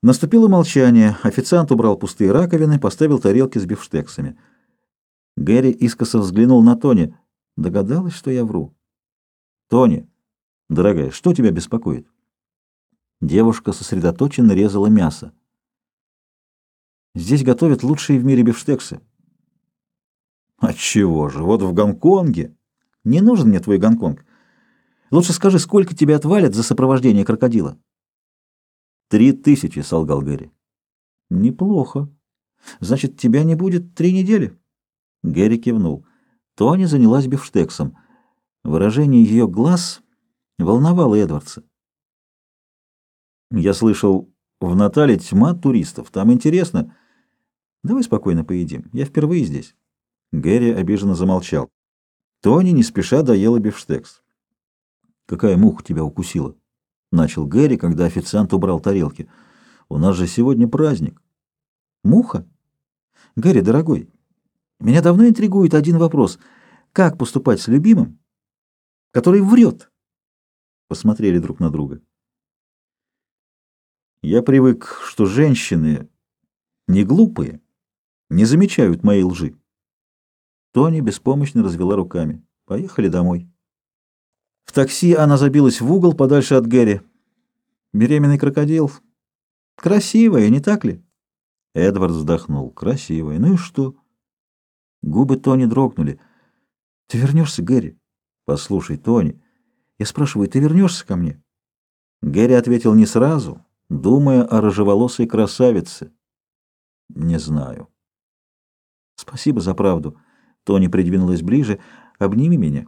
Наступило молчание. Официант убрал пустые раковины, поставил тарелки с бифштексами. Гэри искоса взглянул на Тони. Догадалась, что я вру. «Тони, дорогая, что тебя беспокоит?» Девушка сосредоточенно резала мясо. «Здесь готовят лучшие в мире бифштексы». «Отчего же? Вот в Гонконге...» «Не нужен мне твой Гонконг. Лучше скажи, сколько тебе отвалят за сопровождение крокодила?» «Три тысячи», — солгал Гэри. «Неплохо. Значит, тебя не будет три недели?» Гэри кивнул. Тони занялась бифштексом. Выражение ее глаз волновало Эдвардса. «Я слышал, в Натале тьма туристов. Там интересно. Давай спокойно поедим. Я впервые здесь». Гэри обиженно замолчал. Тони не спеша доела бифштекс. «Какая муха тебя укусила?» — начал Гэри, когда официант убрал тарелки. «У нас же сегодня праздник». «Муха? Гэри, дорогой, меня давно интригует один вопрос. Как поступать с любимым, который врет?» Посмотрели друг на друга. «Я привык, что женщины не глупые, не замечают моей лжи». Тони беспомощно развела руками. «Поехали домой». В такси она забилась в угол подальше от Гэри. Беременный крокодил. Красивая, не так ли? Эдвард вздохнул. Красивая. Ну и что? Губы Тони дрогнули. Ты вернешься, Гэри? Послушай, Тони, я спрашиваю, ты вернешься ко мне? Гэри ответил не сразу, думая о рыжеволосой красавице. Не знаю. Спасибо за правду. Тони придвинулась ближе. Обними меня.